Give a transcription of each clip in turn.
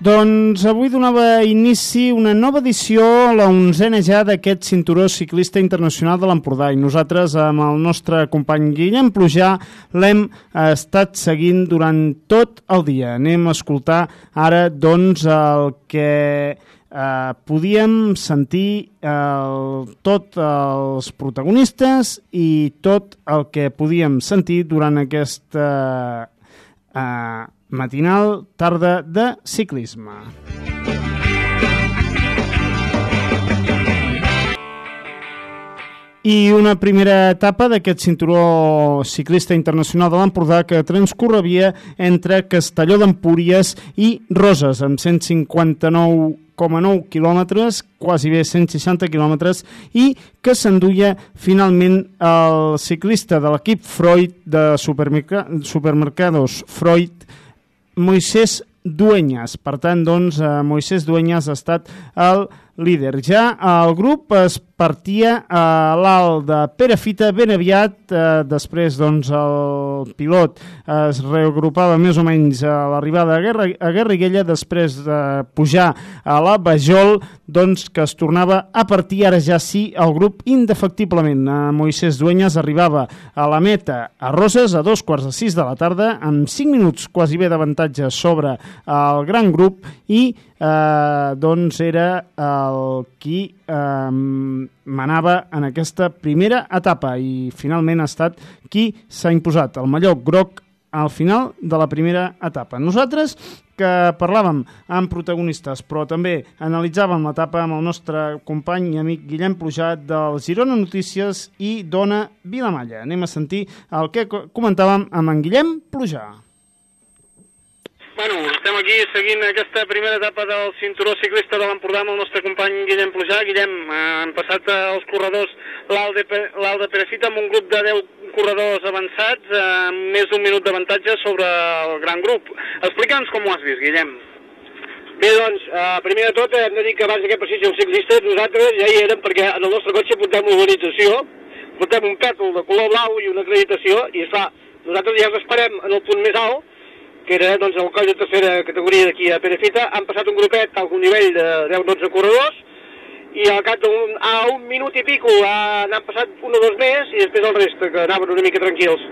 Doncs avui donava inici una nova edició, la onzena ja d'aquest cinturó ciclista internacional de l'Empordà i nosaltres amb el nostre company Guillem Plujà l'hem estat seguint durant tot el dia. Anem a escoltar ara doncs el que eh, podíem sentir el, tot els protagonistes i tot el que podíem sentir durant aquesta eh, matinal tarda de ciclisme. I una primera etapa d'aquest cinturó ciclista internacional de l'Empordà que transcorreria entre Castelló d'Empúries i Roses, amb 159,9 quilòmetres, quasi bé 160 quilòmetres, i que s'enduia finalment el ciclista de l'equip Freud de supermercados Freud, Moisés Dueñas. Per tant, doncs, eh, Moisés Dueñas ha estat el líder. Ja el grup es partia a l'alt de Perafita ben aviat, eh, després doncs el pilot es reagrupava més o menys a l'arribada a, Guerriguella, després de pujar a la Bajol, doncs que es tornava a partir ara ja sí el grup indefectiblement. A Moisés Dueñas arribava a la meta a Roses a dos quarts de sis de la tarda, amb cinc minuts quasi bé d'avantatge sobre el gran grup i eh, doncs era el qui eh, manava en aquesta primera etapa i finalment ha estat qui s'ha imposat el mallot groc al final de la primera etapa. Nosaltres, que parlàvem amb protagonistes, però també analitzàvem l'etapa amb el nostre company i amic Guillem Plujat del Girona Notícies i Dona Vilamalla. Anem a sentir el que comentàvem amb en Guillem Plujat. Bueno, estem aquí seguint aquesta primera etapa del cinturó ciclista de l'Empordà amb el nostre company Guillem Plujà. Guillem, eh, han passat els corredors l'Alt de Perefita amb un grup de 10 corredors avançats eh, amb més d'un minut d'avantatge sobre el gran grup. Explica'ns com ho has vist, Guillem. Bé, doncs, eh, primer de tot hem de dir que abans d'aquest passeig un ciclista nosaltres ja hi érem perquè en el nostre cotxe portem organització, portem un pètol de color blau i una acreditació i, esclar, nosaltres ja us esperem en el punt més alt que era doncs, el coll de tercera categoria d'aquí a Perefita, han passat un grupet a un nivell de 10-12 corredors, i al cap d'un un minut i pico n'han passat un o dos més, i després el reste, que anaven una mica tranquils.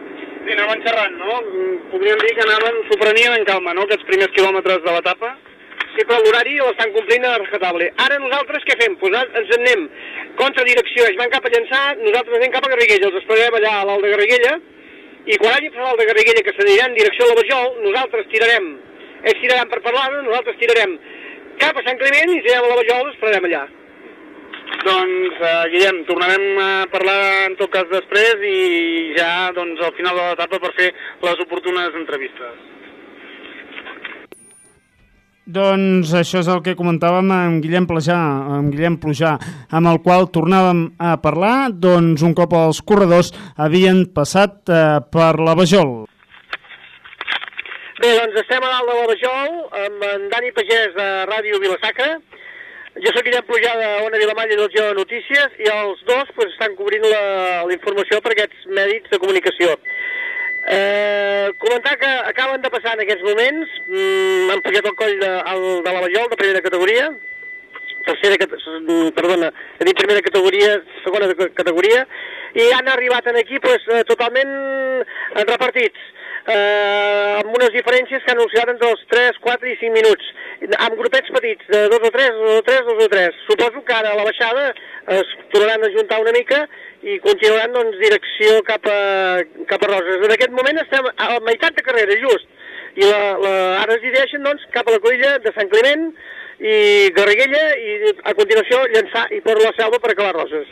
Sí, anaven xerrant, no? Mm, podríem dir que anaven, s'ho prenien en calma, no?, aquests primers quilòmetres de l'etapa. Sí, però l'horari l'estan complint a rescatable. Ara nosaltres què fem? Pues ens anem contra direcció, ells van cap a llançar, nosaltres anem cap a Garriguella, els esperem allà a l'alt de Garriguella, i quan hagi el de Garriguella que s'anirà en direcció a la Bajol, nosaltres tirarem, ells tiraran per parlar nosaltres tirarem cap a Sant Climent i si anem a la Bajol esperarem allà. Doncs, uh, Guillem, tornarem a parlar en tot cas després i ja doncs, al final de l'etapa per fer les oportunes entrevistes. Doncs això és el que comentàvem amb Guillem Plujà, amb Guillem Plujà, amb el qual tornàvem a parlar, doncs un cop els corredors havien passat eh, per la Bajol. Bé, doncs estem a dalt de la Bajol amb en Dani Pagès de Ràdio Vilasacra. Jo sóc Guillem Plujà de Ona Vilamalla i del Geo Notícies i els dos pues, estan cobrint la, la informació per aquests mèdits de comunicació. Eh, comentar que acaben de passar en aquests moments, mm, han pujat el coll de, el, de la Vallol de primera categoria, tercera, mm, perdona, he dit primera categoria, segona categoria, i han arribat en aquí pues, eh, totalment repartits, eh, amb unes diferències que han oscil·lat entre els 3, 4 i 5 minuts, amb grupets petits, de 2 o 3, 2 o 3, 2 o 3. Suposo que ara a la baixada es tornaran a juntar una mica i continuaran doncs, direcció cap a, cap a Roses. En aquest moment estem a la meitat de carrera, just, i la, la, ara es dirigeixen doncs, cap a la cruïlla de Sant Climent i Garriguella i a continuació llançar i per la selva per acabar Roses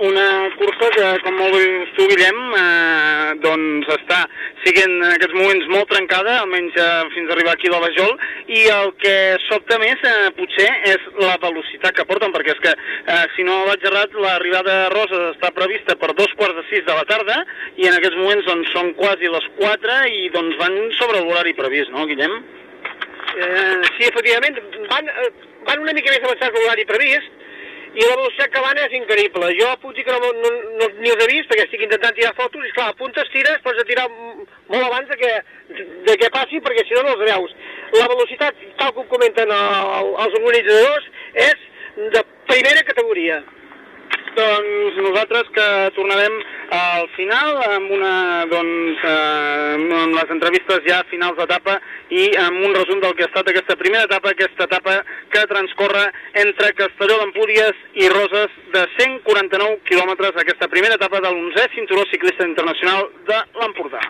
una cursa que, com molt bé tu, Guillem, eh, doncs està siguent en aquests moments molt trencada, almenys eh, fins a arribar aquí a la Bajol, i el que sobta més, eh, potser, és la velocitat que porten, perquè és que, eh, si no vaig errat, l'arribada de Roses està prevista per dos quarts de sis de la tarda, i en aquests moments doncs, són quasi les quatre, i doncs van sobre l'horari previst, no, Guillem? Eh, sí, efectivament, van, eh, van una mica més avançats l'horari previst, i la velocitat que van és increïble. Jo puc dir que no, no, no ni els he vist, perquè estic intentant tirar fotos, i clar, apuntes, tires, pots tirar molt abans de que, de que passi, perquè si no no els veus. la velocitat, tal com comenten el, els organitzadors, és de primera categoria. Doncs nosaltres que tornarem al final amb una, doncs, eh, amb les entrevistes ja finals d'etapa i amb un resum del que ha estat aquesta primera etapa, aquesta etapa que transcorre entre Castelló d'Empúries i Roses de 149 quilòmetres, aquesta primera etapa de l'11è cinturó ciclista internacional de l'Empordà.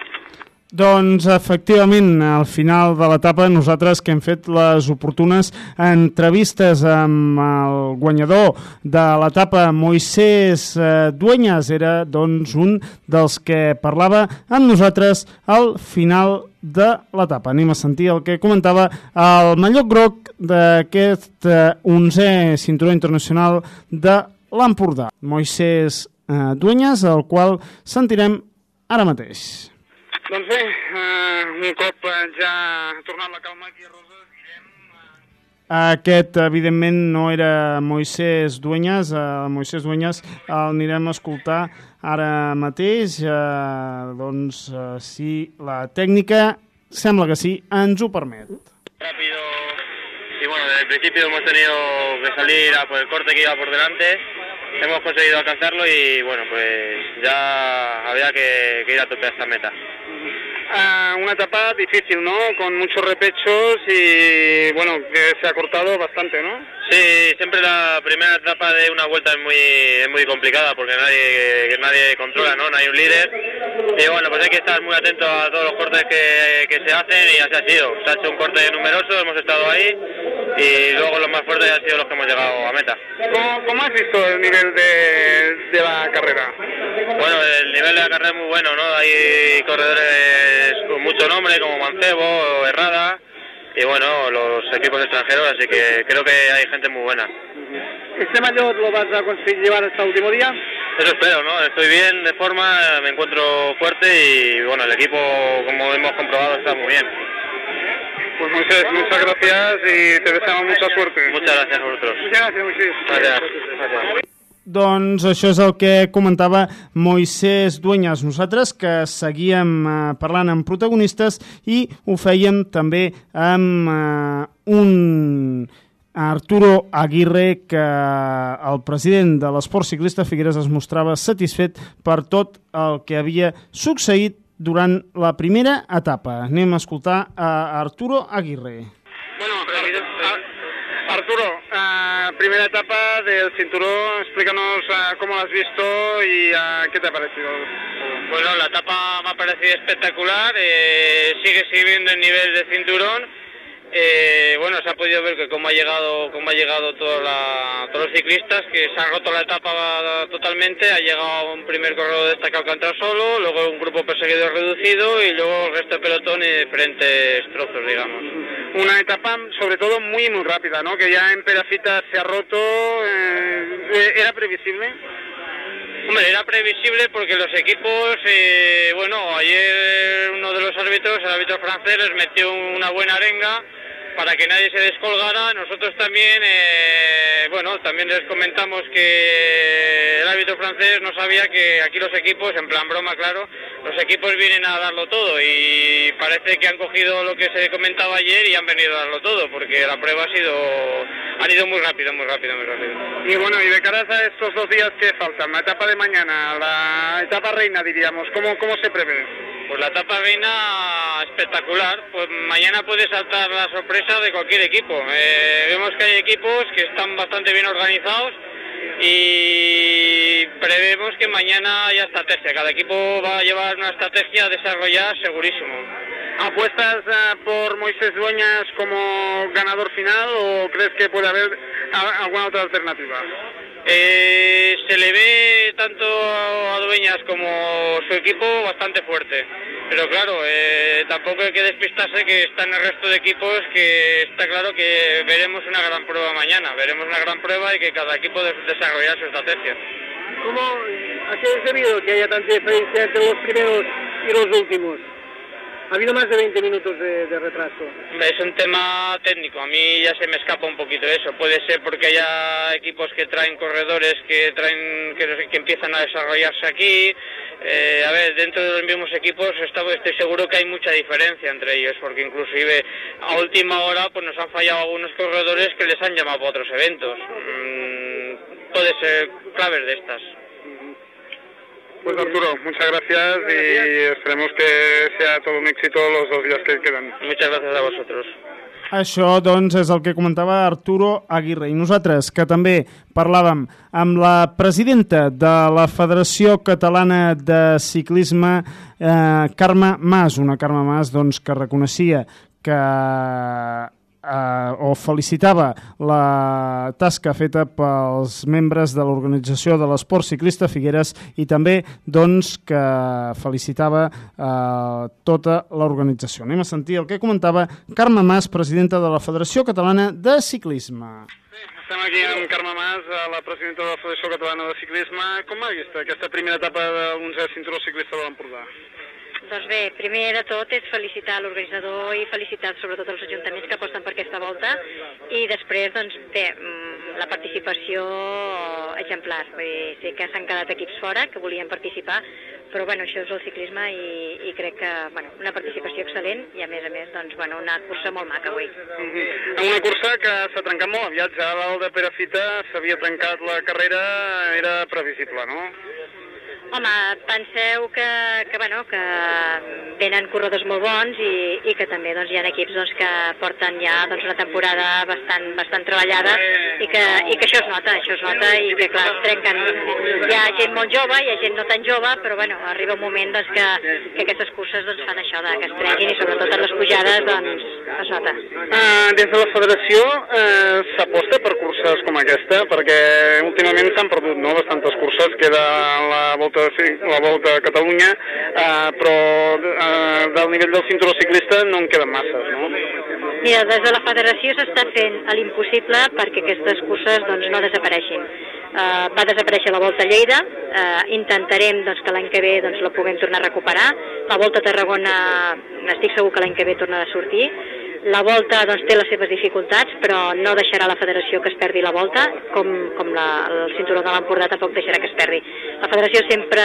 Doncs efectivament, al final de l'etapa nosaltres que hem fet les oportunes entrevistes amb el guanyador de l'etapa Moisés eh, Dueñas era doncs un dels que parlava amb nosaltres al final de l'etapa. Anem a sentir el que comentava el mallot groc d'aquest eh, 11è cinturó internacional de l'Empordà. Moisés eh, Dueñas, el qual sentirem ara mateix. Doncs bé, eh, un cop ja ha tornat la calma aquí a Roses, Guillem... Aquest, evidentment, no era Moisés Dueñas. Uh, Moisés Dueñas el anirem a escoltar ara mateix. Uh, doncs, uh, si la tècnica, sembla que sí, ens ho permet. Rápido. Y bueno, desde el principio hemos tenido que salir a por el corte que iba por delante. Hemos conseguido alcanzarlo y bueno, pues ya había que, que ir a tope a esta meta. Uh, una etapa difícil, ¿no? Con muchos repechos y, bueno, que se ha cortado bastante, ¿no? Sí, siempre la primera etapa de una vuelta es muy, es muy complicada porque nadie, nadie controla, ¿no? No hay un líder. Y bueno, pues hay que estar muy atento a todos los cortes que, que se hacen y así ha sido. Se ha hecho un corte numeroso, hemos estado ahí y luego los más fuertes han sido los que hemos llegado a meta. ¿Cómo, cómo has visto el nivel de, de la carrera? Bueno, el nivel de la carrera es muy bueno, ¿no? Hay corredores con mucho nombre como Mancebo, Herrada y bueno, los equipos extranjeros, así que creo que hay gente muy buena. ¿Este mayor lo vas a conseguir llevar hasta el último día? Eso espero, ¿no? Estoy bien de forma, me encuentro fuerte y bueno, el equipo, como hemos comprobado, está muy bien. Pues Moisés, muchas gracias y te deseamos mucha suerte. Muchas gracias a vosotros. Muchas gracias, Moisés. Gracias. gracias. Doncs això és el que comentava Moisés Dueñas. Nosaltres que seguíem eh, parlant amb protagonistes i ho fèiem també amb eh, un Arturo Aguirre, que el president de l'esport ciclista Figueres es mostrava satisfet per tot el que havia succeït durant la primera etapa. Anem a escoltar a Arturo Aguirre. Bueno, Arturo, uh, primera etapa del cinturón, explícanos uh, cómo lo has visto y uh, qué te ha parecido. Bueno, la etapa me ha parecido espectacular, eh, sigue sirviendo el nivel de cinturón. Eh, bueno, se ha podido ver que cómo ha llegado, cómo ha llegado toda la, todos los ciclistas, que se ha roto la etapa totalmente, ha llegado un primer corredor destacado que ha entrado solo, luego un grupo perseguido reducido y luego el resto de pelotón en diferentes trozos, digamos. Una etapa sobre todo muy muy rápida, ¿no? Que ya en Perafita se ha roto, eh, ¿era previsible? Hombre, era previsible porque los equipos, eh, bueno, ayer uno de los árbitros, el árbitro francés, les metió una buena arenga para que nadie se descolgara. Nosotros también, eh, bueno, también les comentamos que el árbitro francés no sabía que aquí los equipos, en plan broma, claro, los equipos vienen a darlo todo y parece que han cogido lo que se comentaba ayer y han venido a darlo todo, porque la prueba ha sido, han ido muy rápido, muy rápido, muy rápido. Y bueno, y de cara a estos dos días que faltan, la etapa de mañana, la etapa reina, diríamos, ¿cómo, cómo se prevé? Pues la etapa reina espectacular. Pues mañana puede saltar la sorpresa de cualquier equipo. Eh, vemos que hay equipos que están bastante bien organizados y prevemos que mañana haya estrategia. Cada equipo va a llevar una estrategia a desarrollar segurísimo. ¿Apuestas uh, por Moisés Dueñas como ganador final o crees que puede haber alguna otra alternativa? Eh, se le ve tanto a Dueñas como su equipo bastante fuerte. Pero claro, eh, tampoco hay que despistarse que están el resto de equipos que está claro que veremos una gran prueba mañana. Veremos una gran prueba y que cada equipo de desarrollar su estrategia. ¿Cómo, ¿A qué es debido que haya tanta diferencia entre los primeros y los últimos? Ha habido más de 20 minutos de, de retraso. Es un tema técnico, a mí ya se me escapa un poquito eso. Puede ser porque haya equipos que traen corredores que traen que, que empiezan a desarrollarse aquí. Eh, a ver, dentro de los mismos equipos estoy, estoy seguro que hay mucha diferencia entre ellos, porque inclusive a última hora pues nos han fallado algunos corredores que les han llamado para otros eventos. Mm, puede ser claves de estas. Pues Arturo, muchas gracias y esperemos que sea todo un éxito los dos días que quedan. Muchas gracias a vosotros. Això, doncs, és el que comentava Arturo Aguirre. I nosaltres, que també parlàvem amb la presidenta de la Federació Catalana de Ciclisme, eh, Carme Mas, una Carme Mas doncs, que reconeixia que eh, o felicitava la tasca feta pels membres de l'organització de l'esport ciclista Figueres i també doncs, que felicitava eh, tota l'organització. Anem a sentir el que comentava Carme Mas, presidenta de la Federació Catalana de Ciclisme. Estem aquí amb Carme Mas, eh, la presidenta de la Federació Catalana de Ciclisme. Com ha vist aquesta primera etapa l'11 cinturó ciclista de l'Empordà? Doncs bé, primer de tot és felicitar l'organitzador i felicitar sobretot els ajuntaments que aposten per aquesta volta i després, doncs bé, mm, la participació exemplar. Vull dir, sé que s'han quedat equips fora que volien participar, però bueno, això és el ciclisme i, i crec que bueno, una participació excel·lent i a més a més doncs, bueno, una cursa molt maca avui. Mm -hmm. Una cursa que s'ha trencat molt aviat, ja dalt de Perafita s'havia trencat la carrera, era previsible, no? Home, penseu que, que, bueno, que venen corredors molt bons i, i que també doncs, hi ha equips doncs, que porten ja doncs, una temporada bastant, bastant treballada i que, i que això es nota, això es nota i que clar, trenquen. Hi ha gent molt jove, hi ha gent no tan jove, però bueno, arriba un moment doncs, que, que aquestes curses doncs, fan això, de que es trenquin i sobretot en les pujades doncs, es nota. Uh, des de la federació uh, s'aposta per curses com aquesta, perquè últimament s'han perdut no? bastantes curses, queda la volta de, la volta a Catalunya, uh, però uh, del nivell del cinturó ciclista no en queden masses, no? Mira, des de la federació s'està fent l'impossible perquè aquestes curses doncs, no desapareixin. Uh, va desaparèixer la Volta a Lleida, uh, intentarem doncs, que l'any que ve doncs, la puguem tornar a recuperar. La Volta a Tarragona estic segur que l'any que ve tornarà a sortir. La volta doncs, té les seves dificultats, però no deixarà la federació que es perdi la volta, com, com la, el cinturó de l'Empordà tampoc deixarà que es perdi. La federació sempre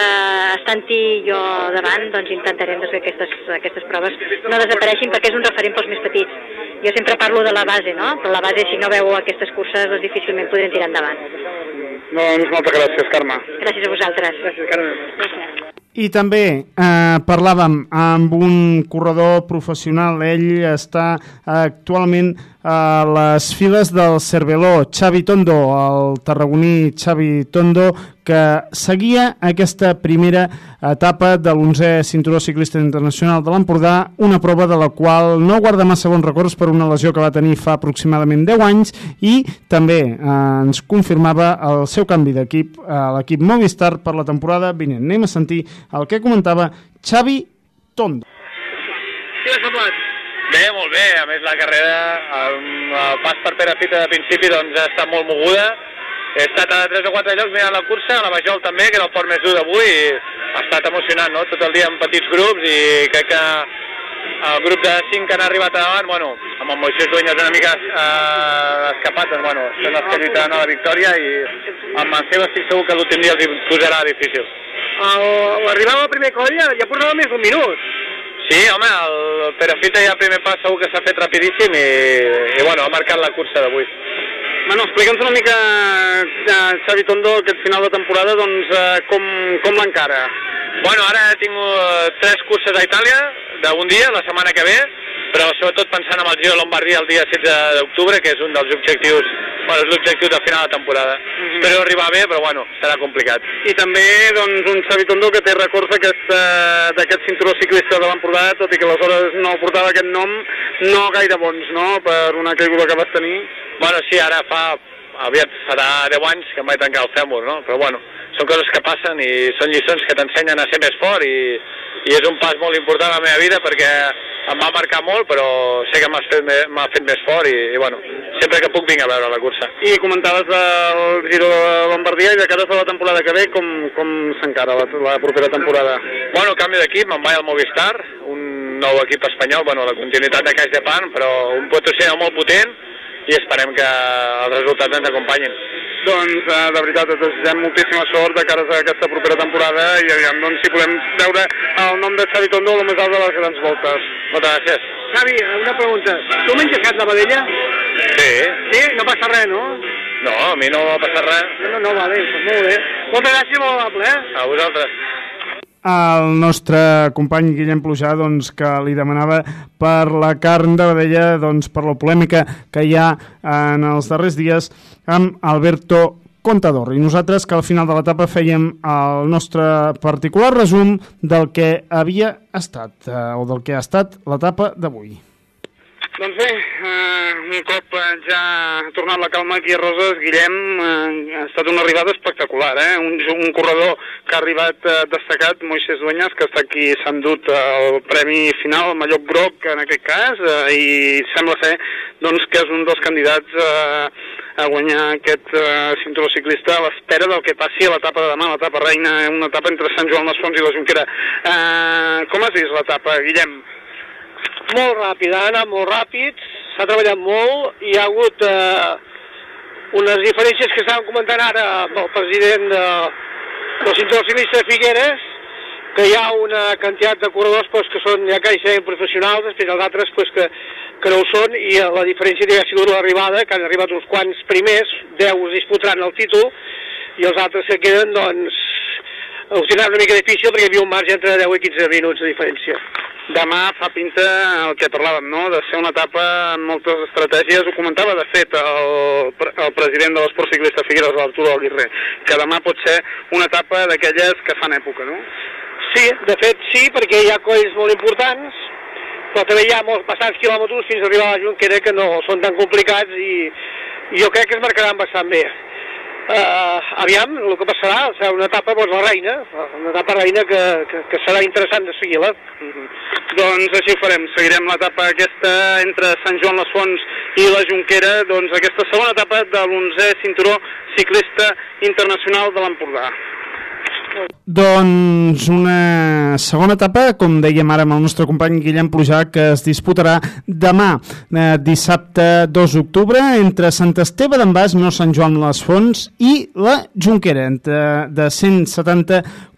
estant-hi jo davant, doncs intentarem doncs, que aquestes, aquestes proves no desapareixin perquè és un referent pels més petits. Jo sempre parlo de la base, no? però la base, si no veu aquestes curses, doncs difícilment podrem tirar endavant. Doncs moltes gràcies, Carme. Gràcies a vosaltres. Gràcies, Carme. Gràcies. I també eh, parlàvem amb un corredor professional, ell està actualment a les files del Cerveló, Xavi Tondo, el tarragoní Xavi Tondo, que seguia aquesta primera etapa de l'11è Cinturó Ciclista Internacional de l'Empordà, una prova de la qual no guarda massa bons records per una lesió que va tenir fa aproximadament 10 anys i també eh, ens confirmava el seu canvi d'equip a l'equip Movistar per la temporada vinent. Anem a sentir el que comentava Xavi Tondo. Semblat? Bé, molt bé. A més, la carrera, el, pas per Perafita de principi, doncs, ha estat molt moguda. He estat a 3 o 4 llocs mirant la cursa, a la Bajol també, que era el port més dur d'avui, ha estat emocionant, no?, tot el dia en petits grups, i crec que el grup de 5 que han arribat davant, bueno, amb el Moisés Dueñas una mica eh, escapat, doncs, bueno, són els que lluitaran a la victòria, i amb seu estic segur que l'últim dia els posarà difícil. L'arribada al primer coll ja portava més d'un minut. Sí, home, el Perafita ja el primer pas segur que s'ha fet rapidíssim i, i bueno, ha marcat la cursa d'avui. Bueno, explica'ns una mica, eh, Xavi Tondo, aquest final de temporada, doncs, eh, com, com l'encara? Bueno, ara he tingut eh, tres curses a Itàlia d'un dia, la setmana que ve, però sobretot pensant en el Giro de Lombardia el dia 16 d'octubre, que és un dels objectius, bueno, és l'objectiu de final de temporada. Mm -hmm. Espero arribar bé, però bueno, serà complicat. I també, doncs, un Xavi Tondo que té records d'aquest cinturó ciclista de l'Empordà, tot i que aleshores no portava aquest nom, no gaire bons, no?, per una caiguda que vas tenir. Bueno, sí, ara fa aviat farà 10 anys que em vaig tancar el fèmur, no? Però bueno, són coses que passen i són lliçons que t'ensenyen a ser més fort i, i és un pas molt important a la meva vida perquè em va marcar molt, però sé que m'ha fet, fet més fort i, i bueno, sempre que puc vinc a veure la cursa. I comentaves del Giro de Lombardia i de cara a la temporada que ve, com, com s'encara la, la propera temporada? Bueno, canvi d'equip, me'n vaig al Movistar, un nou equip espanyol, bueno, la continuïtat de Caix de Pan, però un patrocinador molt potent i esperem que els resultats ens acompanyin. Doncs, eh, de veritat, et desitgem moltíssima sort de cara a aquesta propera temporada i aviam doncs, si podem veure el nom de Xavi Tondo el més alt de les grans voltes. Moltes gràcies. Xavi, una pregunta. Tu menges gat de vedella? Sí. Sí? No passa res, no? No, a mi no va passar res. No, no, no, vale, molt bé. Moltes gràcies, molt amable, eh? A vosaltres el nostre company Guillem Plujà doncs, que li demanava per la carn de vedella doncs, per la polèmica que hi ha en els darrers dies amb Alberto Contador. I nosaltres que al final de l'etapa fèiem el nostre particular resum del que havia estat eh, o del que ha estat l'etapa d'avui. Doncs bé, eh, un cop ja ha tornat la calma aquí a Roses, Guillem, eh, ha estat una arribada espectacular, eh? un, un corredor que ha arribat eh, destacat, Moisés Dueñas, que està aquí, s'ha endut el premi final, el Malloc Groc en aquest cas, eh, i sembla ser doncs, que és un dels candidats eh, a guanyar aquest eh, cinturó ciclista a l'espera del que passi a l'etapa de demà, l'etapa reina, una etapa entre Sant Joan les Fonts i la Junquera. Eh, com has vist l'etapa, Guillem? Molt ràpid, ha anat molt ràpid, s'ha treballat molt, hi ha hagut eh, unes diferències que estàvem comentant ara amb el president de, del cinturó ciclista de Figueres, que hi ha una quantitat de corredors pues, que són ja quasi professionals, després els altres pues, que, que no ho són, i la diferència ha sigut l'arribada, que han arribat uns quants primers, 10 disputaran el títol, i els altres que queden, doncs, ho tindran una mica difícil perquè hi havia un marge entre 10 i 15 minuts de diferència. Demà fa pinta el que parlàvem, no?, de ser una etapa amb moltes estratègies. Ho comentava, de fet, el, el president de l'esport ciclista Figueres, l'Arturo Aguirre, que demà pot ser una etapa d'aquelles que fan època, no? Sí, de fet sí, perquè hi ha colls molt importants, però també hi ha molts, bastants quilòmetres fins a arribar a la Junquera que no són tan complicats i jo crec que es marcaran bastant bé. Uh, aviam, el que passarà serà una etapa, doncs, la reina, una etapa reina que, que, que serà interessant de seguir-la. Uh -huh. Doncs així ho farem, seguirem l'etapa aquesta entre Sant Joan les Fonts i la Junquera, doncs aquesta segona etapa de l'11è cinturó ciclista internacional de l'Empordà. Doncs una segona etapa, com dèiem ara amb el nostre company Guillem Plujà, que es disputarà demà, eh, dissabte 2 d'octubre, entre Sant Esteve d'en Bas, no Sant Joan les Fonts, i la Junquera, entre, de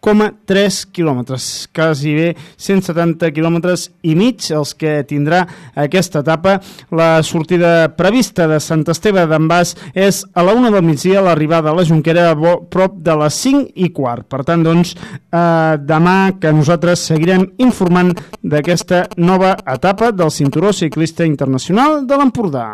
170,3 quilòmetres, quasi bé 170 quilòmetres i mig, els que tindrà aquesta etapa. La sortida prevista de Sant Esteve d'en Bas és a la una del migdia, l'arribada a la Junquera a prop de les 5 i quart. Per tant, doncs, eh, demà que nosaltres seguirem informant d'aquesta nova etapa del Cinturó Ciclista Internacional de l'Empordà.